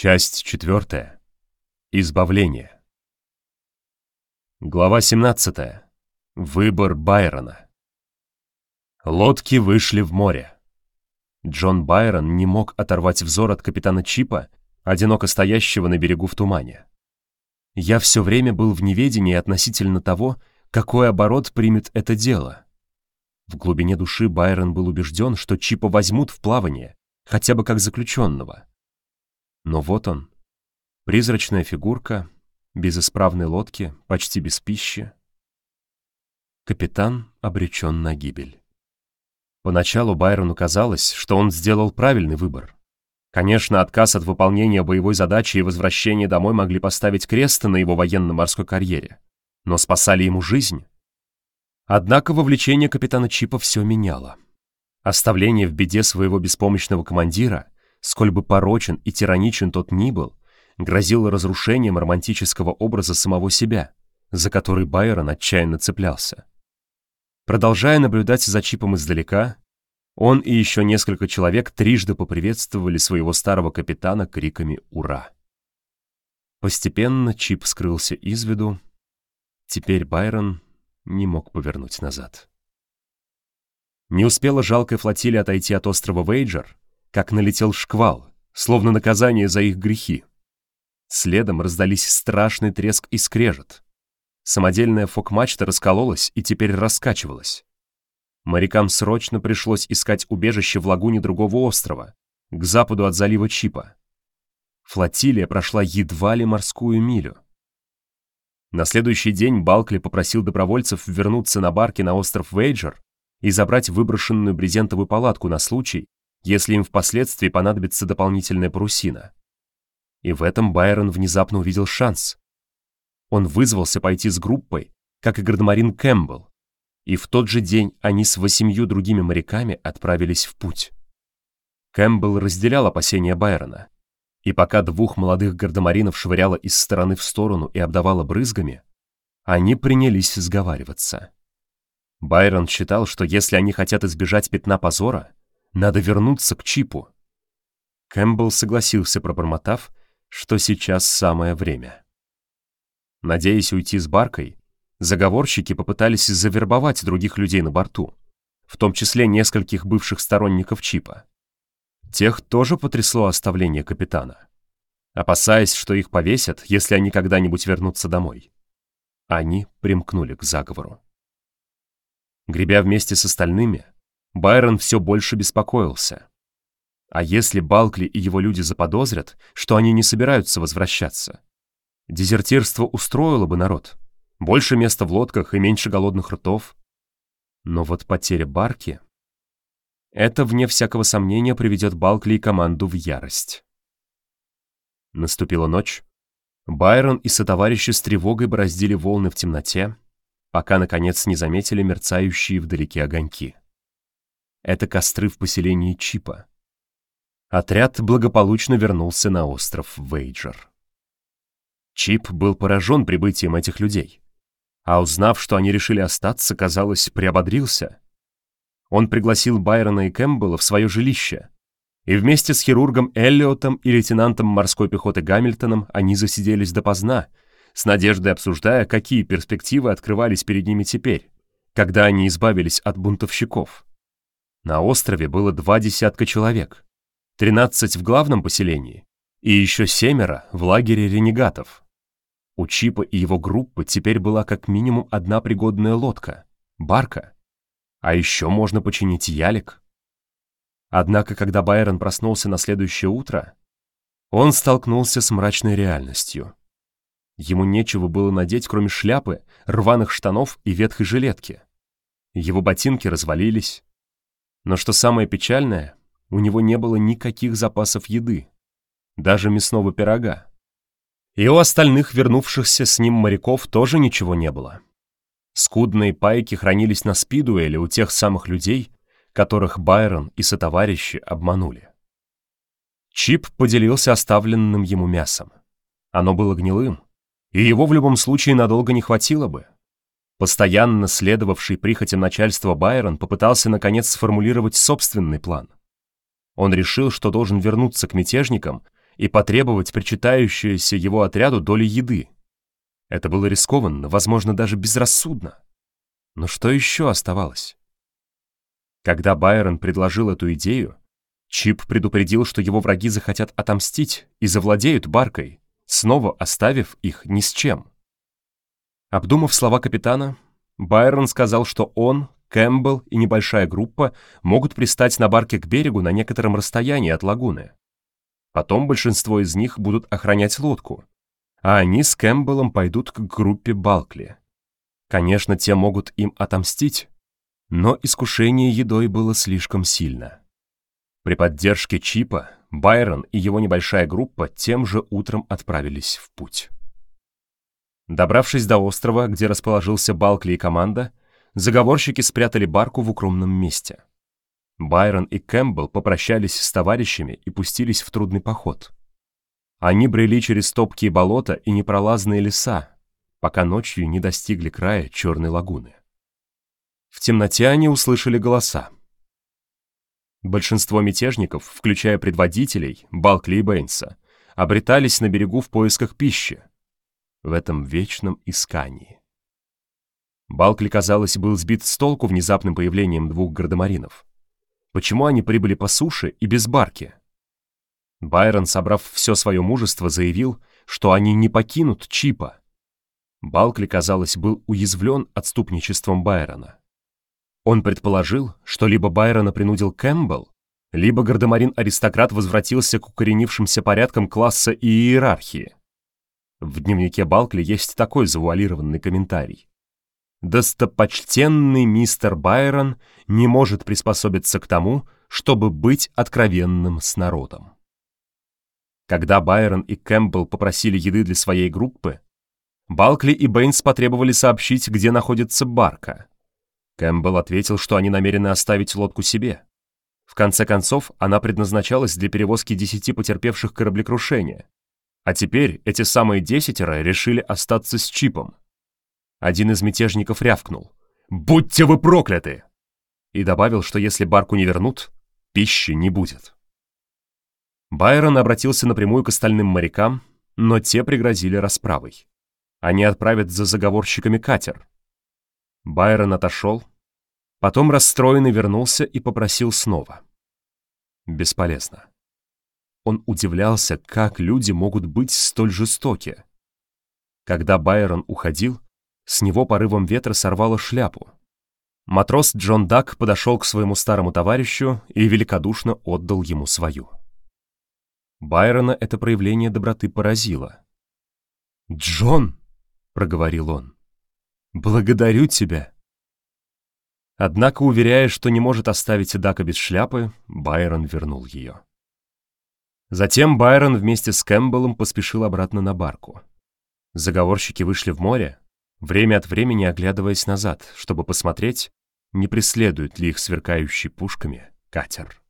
Часть четвертая. Избавление. Глава 17. Выбор Байрона. Лодки вышли в море. Джон Байрон не мог оторвать взор от капитана Чипа, одиноко стоящего на берегу в тумане. Я все время был в неведении относительно того, какой оборот примет это дело. В глубине души Байрон был убежден, что Чипа возьмут в плавание, хотя бы как заключенного. Но вот он, призрачная фигурка, без исправной лодки, почти без пищи. Капитан обречен на гибель. Поначалу Байрону казалось, что он сделал правильный выбор. Конечно, отказ от выполнения боевой задачи и возвращение домой могли поставить крест на его военно-морской карьере, но спасали ему жизнь. Однако вовлечение капитана Чипа все меняло. Оставление в беде своего беспомощного командира, сколь бы порочен и тираничен тот ни был, грозило разрушением романтического образа самого себя, за который Байрон отчаянно цеплялся. Продолжая наблюдать за Чипом издалека, он и еще несколько человек трижды поприветствовали своего старого капитана криками «Ура!». Постепенно Чип скрылся из виду. Теперь Байрон не мог повернуть назад. Не успела жалкая флотилия отойти от острова Вейджер, как налетел шквал, словно наказание за их грехи. Следом раздались страшный треск и скрежет. Самодельная фок-мачта раскололась и теперь раскачивалась. Морякам срочно пришлось искать убежище в лагуне другого острова, к западу от залива Чипа. Флотилия прошла едва ли морскую милю. На следующий день Балкли попросил добровольцев вернуться на барке на остров Вейджер и забрать выброшенную брезентовую палатку на случай, если им впоследствии понадобится дополнительная парусина. И в этом Байрон внезапно увидел шанс. Он вызвался пойти с группой, как и гардемарин Кэмпбелл, и в тот же день они с восемью другими моряками отправились в путь. Кэмпбелл разделял опасения Байрона, и пока двух молодых гардемаринов швыряло из стороны в сторону и обдавало брызгами, они принялись сговариваться. Байрон считал, что если они хотят избежать пятна позора, надо вернуться к Чипу. Кэмпбелл согласился, пробормотав, что сейчас самое время. Надеясь уйти с баркой, заговорщики попытались завербовать других людей на борту, в том числе нескольких бывших сторонников Чипа. Тех тоже потрясло оставление капитана, опасаясь, что их повесят, если они когда-нибудь вернутся домой. Они примкнули к заговору. Гребя вместе с остальными, Байрон все больше беспокоился. А если Балкли и его люди заподозрят, что они не собираются возвращаться? Дезертирство устроило бы народ. Больше места в лодках и меньше голодных ртов. Но вот потеря барки... Это, вне всякого сомнения, приведет Балкли и команду в ярость. Наступила ночь. Байрон и сотоварищи с тревогой бороздили волны в темноте, пока, наконец, не заметили мерцающие вдалеке огоньки. Это костры в поселении Чипа. Отряд благополучно вернулся на остров Вейджер. Чип был поражен прибытием этих людей. А узнав, что они решили остаться, казалось, приободрился. Он пригласил Байрона и Кэмпбелла в свое жилище, и вместе с хирургом Эллиотом и лейтенантом морской пехоты Гамильтоном они засиделись допоздна, с надеждой обсуждая, какие перспективы открывались перед ними теперь, когда они избавились от бунтовщиков. На острове было два десятка человек, 13 в главном поселении и еще семеро в лагере ренегатов. У Чипа и его группы теперь была как минимум одна пригодная лодка — барка. А еще можно починить ялик. Однако, когда Байрон проснулся на следующее утро, он столкнулся с мрачной реальностью. Ему нечего было надеть, кроме шляпы, рваных штанов и ветхой жилетки. Его ботинки развалились, но что самое печальное, у него не было никаких запасов еды, даже мясного пирога. И у остальных вернувшихся с ним моряков тоже ничего не было. Скудные пайки хранились на спидуэле у тех самых людей, которых Байрон и сотоварищи обманули. Чип поделился оставленным ему мясом. Оно было гнилым, и его в любом случае надолго не хватило бы. Постоянно следовавший прихотям начальства Байрон попытался наконец сформулировать собственный план. Он решил, что должен вернуться к мятежникам и потребовать причитающуюся его отряду доли еды. Это было рискованно, возможно, даже безрассудно. Но что еще оставалось? Когда Байрон предложил эту идею, Чип предупредил, что его враги захотят отомстить и завладеют баркой, снова оставив их ни с чем. Обдумав слова капитана, Байрон сказал, что он, Кэмпбелл и небольшая группа могут пристать на барке к берегу на некотором расстоянии от лагуны. Потом большинство из них будут охранять лодку, а они с Кэмпбеллом пойдут к группе Балкли. Конечно, те могут им отомстить, но искушение едой было слишком сильно. При поддержке Чипа Байрон и его небольшая группа тем же утром отправились в путь. Добравшись до острова, где расположился Балкли и команда, заговорщики спрятали барку в укромном месте. Байрон и Кэмпбелл попрощались с товарищами и пустились в трудный поход. Они брели через топкие болота и непролазные леса, пока ночью не достигли края Черной лагуны. В темноте они услышали голоса. Большинство мятежников, включая предводителей, Балкли и Бэйнса, обретались на берегу в поисках пищи, в этом вечном искании. Балкли, казалось, был сбит с толку внезапным появлением двух гардемаринов. Почему они прибыли по суше и без барки? Байрон, собрав все свое мужество, заявил, что они не покинут Чипа. Балкли, казалось, был уязвлен отступничеством Байрона. Он предположил, что либо Байрона принудил Кэмпбелл, либо гардемарин-аристократ возвратился к укоренившимся порядкам класса и иерархии. В дневнике Балкли есть такой завуалированный комментарий. «Достопочтенный мистер Байрон не может приспособиться к тому, чтобы быть откровенным с народом». Когда Байрон и Кэмпбелл попросили еды для своей группы, Балкли и Бэйнс потребовали сообщить, где находится барка. Кэмпбелл ответил, что они намерены оставить лодку себе. В конце концов, она предназначалась для перевозки десяти потерпевших кораблекрушения, а теперь эти самые десятеро решили остаться с чипом. Один из мятежников рявкнул. «Будьте вы прокляты!» И добавил, что если барку не вернут, пищи не будет. Байрон обратился напрямую к остальным морякам, но те пригрозили расправой. Они отправят за заговорщиками катер. Байрон отошел, потом расстроенный вернулся и попросил снова. Бесполезно. Он удивлялся, как люди могут быть столь жестоки. Когда Байрон уходил, с него порывом ветра сорвало шляпу. Матрос Джон Дак подошел к своему старому товарищу и великодушно отдал ему свою. Байрона это проявление доброты поразило. «Джон!» — проговорил он. «Благодарю тебя!» Однако, уверяя, что не может оставить Дака без шляпы, Байрон вернул ее. Затем Байрон вместе с Кэмпбеллом поспешил обратно на барку. Заговорщики вышли в море, время от времени оглядываясь назад, чтобы посмотреть, не преследует ли их сверкающий пушками катер.